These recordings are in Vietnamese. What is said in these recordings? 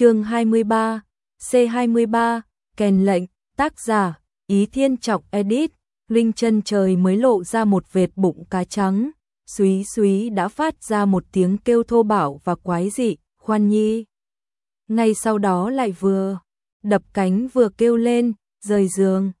chương 23, C23, kèn lệnh, tác giả, Ý Thiên Trọng Edit, Linh chân trời mới lộ ra một vệt bụng cá trắng, suý suý đã phát ra một tiếng kêu thô bảo và quái dị, khoan nhi. Ngay sau đó lại vừa, đập cánh vừa kêu lên, rời giường,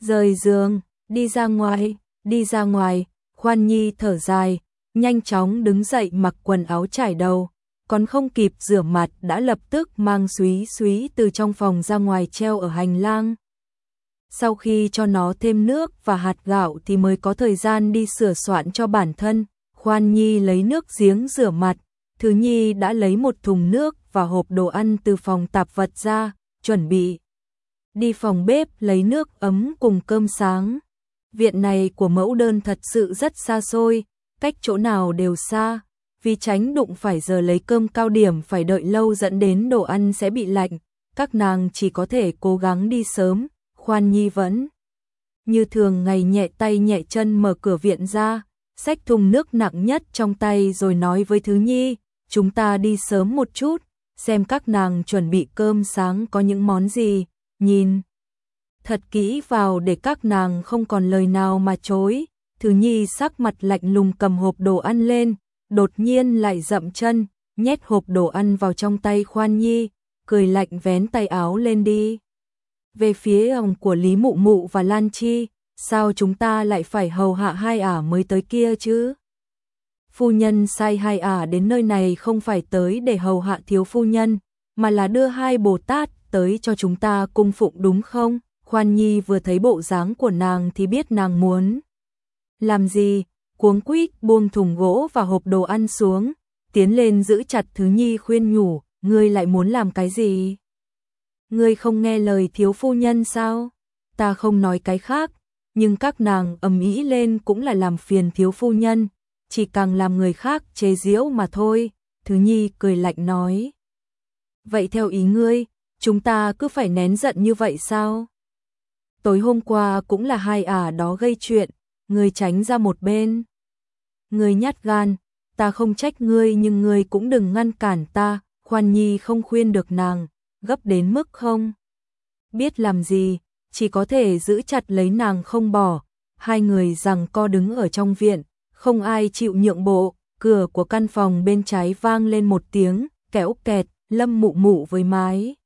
rời giường, đi ra ngoài, đi ra ngoài, khoan nhi thở dài, nhanh chóng đứng dậy mặc quần áo trải đầu, còn không kịp rửa mặt đã lập tức mang suý suý từ trong phòng ra ngoài treo ở hành lang. Sau khi cho nó thêm nước và hạt gạo thì mới có thời gian đi sửa soạn cho bản thân, Khoan Nhi lấy nước giếng rửa mặt, Thứ Nhi đã lấy một thùng nước và hộp đồ ăn từ phòng tạp vật ra, chuẩn bị đi phòng bếp lấy nước ấm cùng cơm sáng. Viện này của mẫu đơn thật sự rất xa xôi, cách chỗ nào đều xa, vì tránh đụng phải giờ lấy cơm cao điểm phải đợi lâu dẫn đến đồ ăn sẽ bị lạnh, các nàng chỉ có thể cố gắng đi sớm, khoan nhi vẫn. Như thường ngày nhẹ tay nhẹ chân mở cửa viện ra, xách thùng nước nặng nhất trong tay rồi nói với Thứ Nhi, chúng ta đi sớm một chút, xem các nàng chuẩn bị cơm sáng có những món gì, nhìn. Thật kỹ vào để các nàng không còn lời nào mà chối, Thứ Nhi sắc mặt lạnh lùng cầm hộp đồ ăn lên, đột nhiên lại dậm chân, nhét hộp đồ ăn vào trong tay Khoan Nhi, cười lạnh vén tay áo lên đi. Về phía ông của Lý Mụ Mụ và Lan Chi, sao chúng ta lại phải hầu hạ hai ả mới tới kia chứ? Phu nhân sai hai ả đến nơi này không phải tới để hầu hạ thiếu phu nhân, mà là đưa hai Bồ Tát tới cho chúng ta cung phụng đúng không? Khoan Nhi vừa thấy bộ dáng của nàng thì biết nàng muốn. Làm gì? Cuống quýt buông thùng gỗ và hộp đồ ăn xuống, tiến lên giữ chặt Thứ Nhi khuyên nhủ, ngươi lại muốn làm cái gì? Ngươi không nghe lời thiếu phu nhân sao? Ta không nói cái khác, nhưng các nàng ầm ĩ lên cũng là làm phiền thiếu phu nhân, chỉ càng làm người khác chế giễu mà thôi, Thứ Nhi cười lạnh nói. Vậy theo ý ngươi, chúng ta cứ phải nén giận như vậy sao? Tối hôm qua cũng là hai ả đó gây chuyện, ngươi tránh ra một bên. Ngươi nhát gan, ta không trách ngươi nhưng ngươi cũng đừng ngăn cản ta, khoan nhi không khuyên được nàng, gấp đến mức không. Biết làm gì, chỉ có thể giữ chặt lấy nàng không bỏ, hai người rằng co đứng ở trong viện, không ai chịu nhượng bộ, cửa của căn phòng bên trái vang lên một tiếng, kéo kẹt, lâm mụ mụ với mái.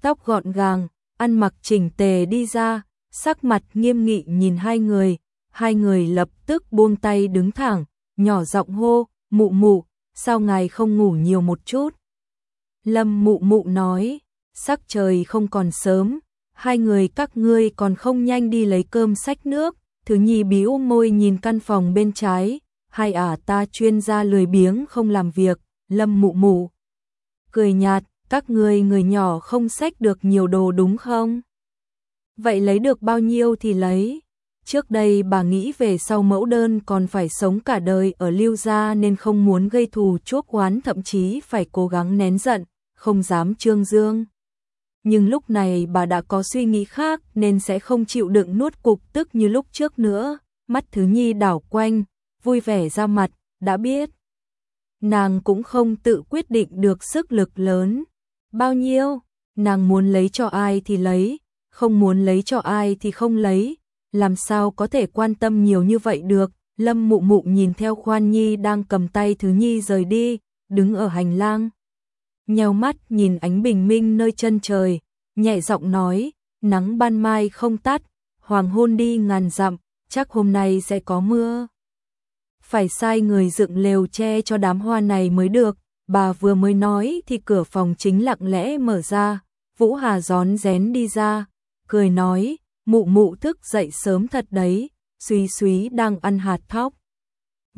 Tóc gọn gàng, ăn mặc chỉnh tề đi ra, sắc mặt nghiêm nghị nhìn hai người, hai người lập tức buông tay đứng thẳng, nhỏ giọng hô, mụ mụ, sao ngài không ngủ nhiều một chút? Lâm mụ mụ nói, sắc trời không còn sớm, hai người các ngươi còn không nhanh đi lấy cơm sách nước, thứ nhì bĩu môi nhìn căn phòng bên trái, hai ả ta chuyên gia lười biếng không làm việc, lâm mụ mụ. Cười nhạt, các ngươi người nhỏ không sách được nhiều đồ đúng không? Vậy lấy được bao nhiêu thì lấy. Trước đây bà nghĩ về sau mẫu đơn còn phải sống cả đời ở lưu gia nên không muốn gây thù chuốc oán thậm chí phải cố gắng nén giận, không dám trương dương. Nhưng lúc này bà đã có suy nghĩ khác nên sẽ không chịu đựng nuốt cục tức như lúc trước nữa, mắt thứ nhi đảo quanh, vui vẻ ra mặt, đã biết. Nàng cũng không tự quyết định được sức lực lớn. Bao nhiêu, nàng muốn lấy cho ai thì lấy, không muốn lấy cho ai thì không lấy, làm sao có thể quan tâm nhiều như vậy được. Lâm mụ mụ nhìn theo khoan nhi đang cầm tay thứ nhi rời đi, đứng ở hành lang. Nheo mắt nhìn ánh bình minh nơi chân trời, nhẹ giọng nói, nắng ban mai không tắt, hoàng hôn đi ngàn dặm, chắc hôm nay sẽ có mưa. Phải sai người dựng lều che cho đám hoa này mới được, bà vừa mới nói thì cửa phòng chính lặng lẽ mở ra, Vũ Hà gión rén đi ra, cười nói, mụ mụ thức dậy sớm thật đấy, suy suý đang ăn hạt thóc.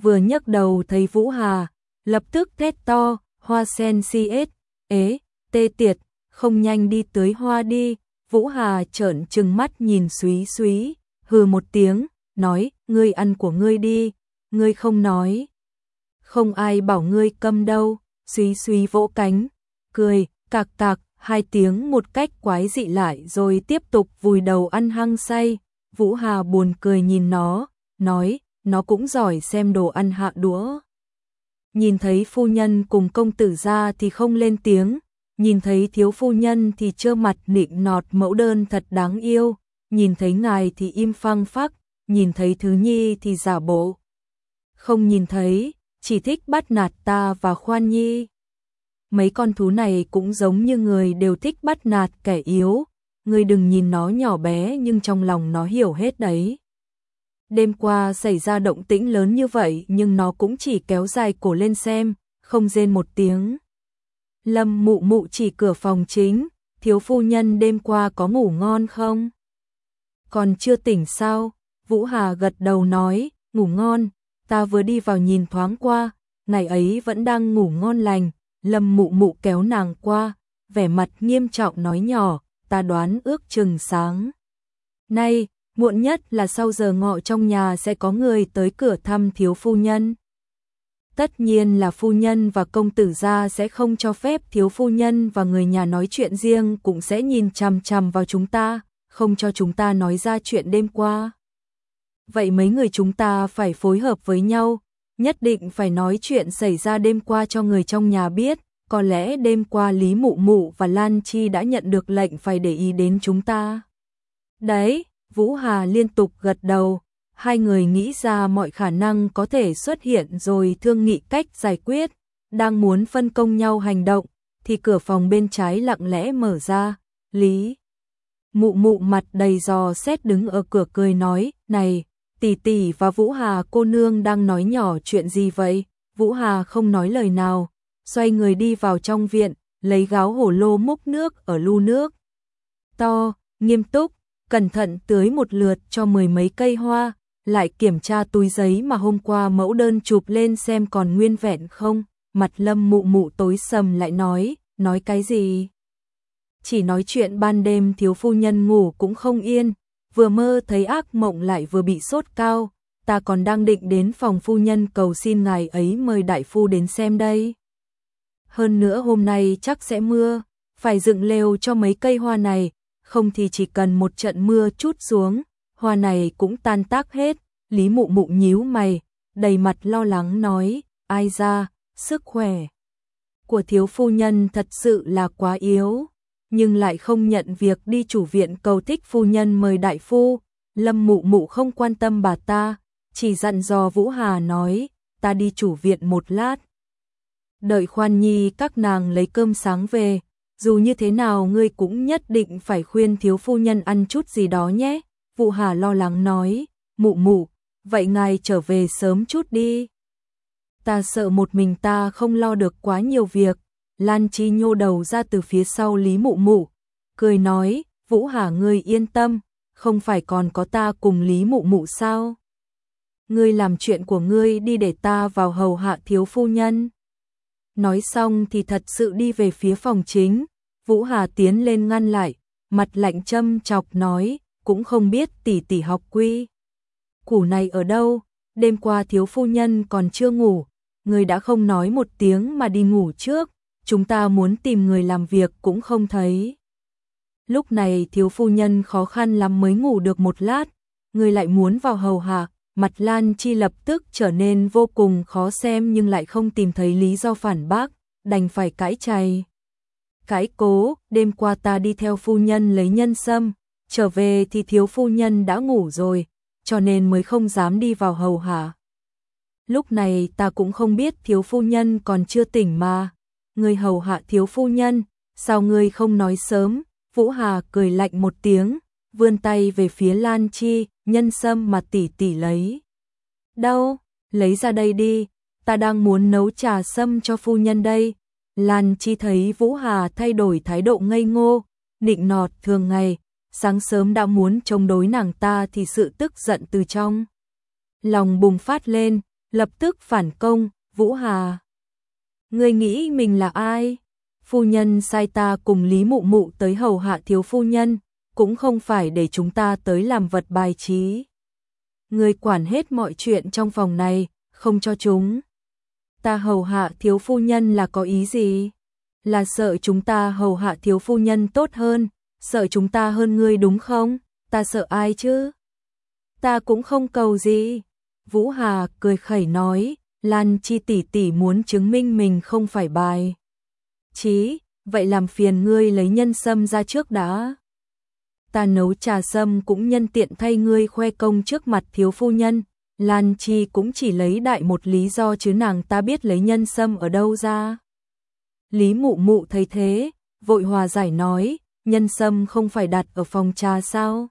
Vừa nhấc đầu thấy Vũ Hà, lập tức thét to, hoa sen si ết, ế, tê tiệt, không nhanh đi tưới hoa đi, Vũ Hà trợn trừng mắt nhìn suý suý, hừ một tiếng, nói, ngươi ăn của ngươi đi, ngươi không nói. Không ai bảo ngươi câm đâu, suý suý vỗ cánh, cười, cạc cạc hai tiếng một cách quái dị lại rồi tiếp tục vùi đầu ăn hăng say. Vũ Hà buồn cười nhìn nó, nói, nó cũng giỏi xem đồ ăn hạ đũa. Nhìn thấy phu nhân cùng công tử ra thì không lên tiếng, nhìn thấy thiếu phu nhân thì trơ mặt nịnh nọt mẫu đơn thật đáng yêu, nhìn thấy ngài thì im phăng phắc, nhìn thấy thứ nhi thì giả bộ. Không nhìn thấy, chỉ thích bắt nạt ta và khoan nhi. Mấy con thú này cũng giống như người đều thích bắt nạt kẻ yếu, người đừng nhìn nó nhỏ bé nhưng trong lòng nó hiểu hết đấy. Đêm qua xảy ra động tĩnh lớn như vậy nhưng nó cũng chỉ kéo dài cổ lên xem, không rên một tiếng. Lâm mụ mụ chỉ cửa phòng chính, thiếu phu nhân đêm qua có ngủ ngon không? Còn chưa tỉnh sao? Vũ Hà gật đầu nói, ngủ ngon, ta vừa đi vào nhìn thoáng qua, ngày ấy vẫn đang ngủ ngon lành, lâm mụ mụ kéo nàng qua, vẻ mặt nghiêm trọng nói nhỏ, ta đoán ước chừng sáng. Nay, muộn nhất là sau giờ ngọ trong nhà sẽ có người tới cửa thăm thiếu phu nhân. Tất nhiên là phu nhân và công tử gia sẽ không cho phép thiếu phu nhân và người nhà nói chuyện riêng cũng sẽ nhìn chằm chằm vào chúng ta, không cho chúng ta nói ra chuyện đêm qua. Vậy mấy người chúng ta phải phối hợp với nhau, nhất định phải nói chuyện xảy ra đêm qua cho người trong nhà biết, có lẽ đêm qua Lý Mụ Mụ và Lan Chi đã nhận được lệnh phải để ý đến chúng ta. Đấy, Vũ Hà liên tục gật đầu, hai người nghĩ ra mọi khả năng có thể xuất hiện rồi thương nghị cách giải quyết, đang muốn phân công nhau hành động, thì cửa phòng bên trái lặng lẽ mở ra, Lý. Mụ mụ mặt đầy giò xét đứng ở cửa cười nói, này, tỷ tỷ và Vũ Hà cô nương đang nói nhỏ chuyện gì vậy? Vũ Hà không nói lời nào, xoay người đi vào trong viện, lấy gáo hổ lô múc nước ở lu nước. To, nghiêm túc, cẩn thận tưới một lượt cho mười mấy cây hoa, lại kiểm tra túi giấy mà hôm qua mẫu đơn chụp lên xem còn nguyên vẹn không, mặt lâm mụ mụ tối sầm lại nói, nói cái gì? Chỉ nói chuyện ban đêm thiếu phu nhân ngủ cũng không yên, vừa mơ thấy ác mộng lại vừa bị sốt cao, ta còn đang định đến phòng phu nhân cầu xin ngài ấy mời đại phu đến xem đây. Hơn nữa hôm nay chắc sẽ mưa, phải dựng lều cho mấy cây hoa này, không thì chỉ cần một trận mưa chút xuống, hoa này cũng tan tác hết. Lý mụ mụ nhíu mày, đầy mặt lo lắng nói, ai ra, sức khỏe của thiếu phu nhân thật sự là quá yếu, nhưng lại không nhận việc đi chủ viện cầu thích phu nhân mời đại phu. Lâm mụ mụ không quan tâm bà ta, chỉ dặn dò Vũ Hà nói, ta đi chủ viện một lát. Đợi khoan nhi các nàng lấy cơm sáng về, dù như thế nào ngươi cũng nhất định phải khuyên thiếu phu nhân ăn chút gì đó nhé. Vũ Hà lo lắng nói, mụ mụ, vậy ngài trở về sớm chút đi. Ta sợ một mình ta không lo được quá nhiều việc. Lan Chi nhô đầu ra từ phía sau Lý Mụ Mụ, cười nói, Vũ Hà ngươi yên tâm, không phải còn có ta cùng Lý Mụ Mụ sao? Ngươi làm chuyện của ngươi đi để ta vào hầu hạ thiếu phu nhân. Nói xong thì thật sự đi về phía phòng chính, Vũ Hà tiến lên ngăn lại, mặt lạnh châm chọc nói, cũng không biết tỷ tỷ học quy. Củ này ở đâu, đêm qua thiếu phu nhân còn chưa ngủ, người đã không nói một tiếng mà đi ngủ trước, chúng ta muốn tìm người làm việc cũng không thấy. Lúc này thiếu phu nhân khó khăn lắm mới ngủ được một lát, người lại muốn vào hầu hạ, mặt Lan Chi lập tức trở nên vô cùng khó xem nhưng lại không tìm thấy lý do phản bác, đành phải cãi chay. Cãi cố, đêm qua ta đi theo phu nhân lấy nhân sâm, trở về thì thiếu phu nhân đã ngủ rồi, cho nên mới không dám đi vào hầu hạ. Lúc này ta cũng không biết thiếu phu nhân còn chưa tỉnh mà. Người hầu hạ thiếu phu nhân, sao ngươi không nói sớm? Vũ Hà cười lạnh một tiếng, vươn tay về phía Lan Chi, nhân sâm mà tỷ tỷ lấy. Đâu, lấy ra đây đi, ta đang muốn nấu trà sâm cho phu nhân đây. Lan Chi thấy Vũ Hà thay đổi thái độ ngây ngô, nịnh nọt thường ngày, sáng sớm đã muốn chống đối nàng ta thì sự tức giận từ trong. Lòng bùng phát lên, lập tức phản công, Vũ Hà. Ngươi nghĩ mình là ai? Phu nhân sai ta cùng Lý Mụ Mụ tới hầu hạ thiếu phu nhân, cũng không phải để chúng ta tới làm vật bài trí. Ngươi quản hết mọi chuyện trong phòng này, không cho chúng. Ta hầu hạ thiếu phu nhân là có ý gì? Là sợ chúng ta hầu hạ thiếu phu nhân tốt hơn, sợ chúng ta hơn ngươi đúng không? Ta sợ ai chứ? Ta cũng không cầu gì. Vũ Hà cười khẩy nói, Lan Chi tỷ tỷ muốn chứng minh mình không phải bài. Chí, Vậy làm phiền ngươi lấy nhân sâm ra trước đã. Ta nấu trà sâm cũng nhân tiện thay ngươi khoe công trước mặt thiếu phu nhân. Lan Chi cũng chỉ lấy đại một lý do chứ nàng ta biết lấy nhân sâm ở đâu ra. Lý mụ mụ thấy thế, vội hòa giải nói, nhân sâm không phải đặt ở phòng trà sao?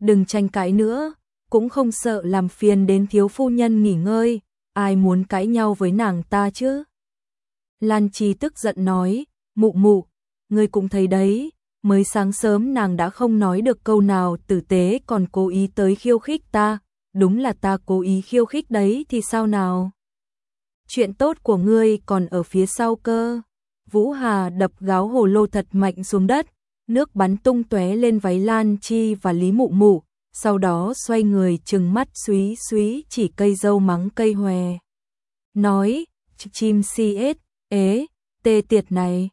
Đừng tranh cãi nữa, cũng không sợ làm phiền đến thiếu phu nhân nghỉ ngơi, ai muốn cãi nhau với nàng ta chứ? Lan Chi tức giận nói, mụ mụ, ngươi cũng thấy đấy, mới sáng sớm nàng đã không nói được câu nào tử tế còn cố ý tới khiêu khích ta, đúng là ta cố ý khiêu khích đấy thì sao nào? Chuyện tốt của ngươi còn ở phía sau cơ. Vũ Hà đập gáo hồ lô thật mạnh xuống đất, nước bắn tung tóe lên váy Lan Chi và Lý Mụ Mụ, sau đó xoay người trừng mắt suý suý chỉ cây dâu mắng cây hòe. Nói, chim si ết, ế, tê tiệt này.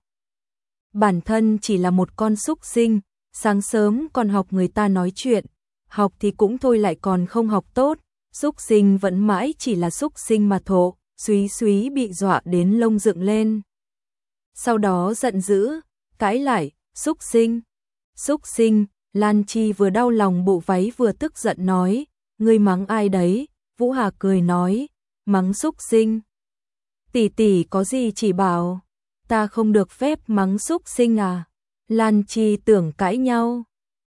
Bản thân chỉ là một con súc sinh, sáng sớm còn học người ta nói chuyện, học thì cũng thôi lại còn không học tốt, súc sinh vẫn mãi chỉ là súc sinh mà thộ, suý suý bị dọa đến lông dựng lên. Sau đó giận dữ, cãi lại, súc sinh, súc sinh, Lan Chi vừa đau lòng bộ váy vừa tức giận nói, ngươi mắng ai đấy, Vũ Hà cười nói, mắng xúc sinh. Tỷ tỷ có gì chỉ bảo, ta không được phép mắng xúc sinh à, Lan Chi tưởng cãi nhau.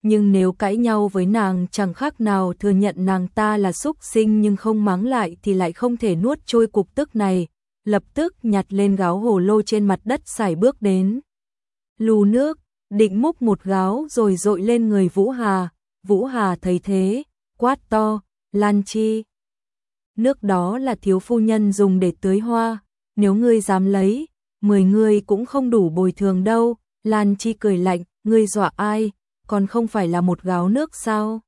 Nhưng nếu cãi nhau với nàng chẳng khác nào thừa nhận nàng ta là xúc sinh nhưng không mắng lại thì lại không thể nuốt trôi cục tức này, lập tức nhặt lên gáo hồ lô trên mặt đất xài bước đến. Lù nước, định múc một gáo rồi dội lên người Vũ Hà, Vũ Hà thấy thế, quát to, Lan Chi. Nước đó là thiếu phu nhân dùng để tưới hoa, nếu ngươi dám lấy, mười ngươi cũng không đủ bồi thường đâu, Lan Chi cười lạnh, ngươi dọa ai, còn không phải là một gáo nước sao?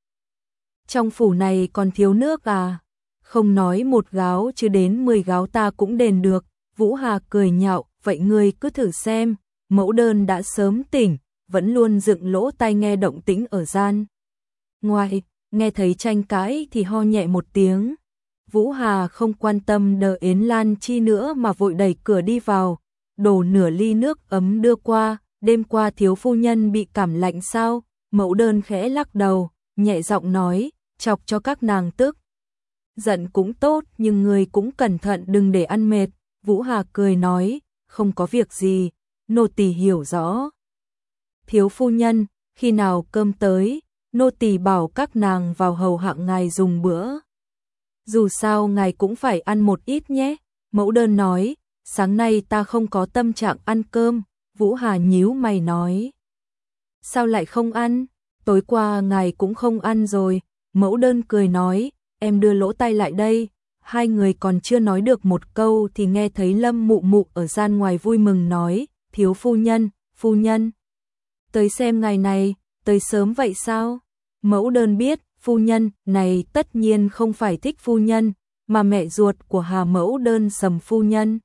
Trong phủ này còn thiếu nước à? Không nói một gáo chứ đến mười gáo ta cũng đền được, Vũ Hà cười nhạo, vậy ngươi cứ thử xem, mẫu đơn đã sớm tỉnh, vẫn luôn dựng lỗ tai nghe động tĩnh ở gian. Ngoài, nghe thấy tranh cãi thì ho nhẹ một tiếng. Vũ Hà không quan tâm đờ Yến Lan Chi nữa mà vội đẩy cửa đi vào, đổ nửa ly nước ấm đưa qua, đêm qua thiếu phu nhân bị cảm lạnh sao, mẫu đơn khẽ lắc đầu, nhẹ giọng nói, chọc cho các nàng tức. Giận cũng tốt nhưng người cũng cẩn thận đừng để ăn mệt, Vũ Hà cười nói, không có việc gì, nô tỳ hiểu rõ thiếu phu nhân, khi nào cơm tới, nô tỳ bảo các nàng vào hầu hạng ngài dùng bữa. Dù sao ngài cũng phải ăn một ít nhé, mẫu đơn nói, sáng nay ta không có tâm trạng ăn cơm, Vũ Hà nhíu mày nói. Sao lại không ăn, tối qua ngài cũng không ăn rồi, mẫu đơn cười nói, em đưa lỗ tay lại đây, hai người còn chưa nói được một câu thì nghe thấy lâm mụ mụ ở gian ngoài vui mừng nói, thiếu phu nhân, phu nhân tới xem ngày này, tới sớm vậy sao? Mẫu đơn biết, phu nhân này tất nhiên không phải thích phu nhân, mà mẹ ruột của Hà mẫu đơn sầm phu nhân.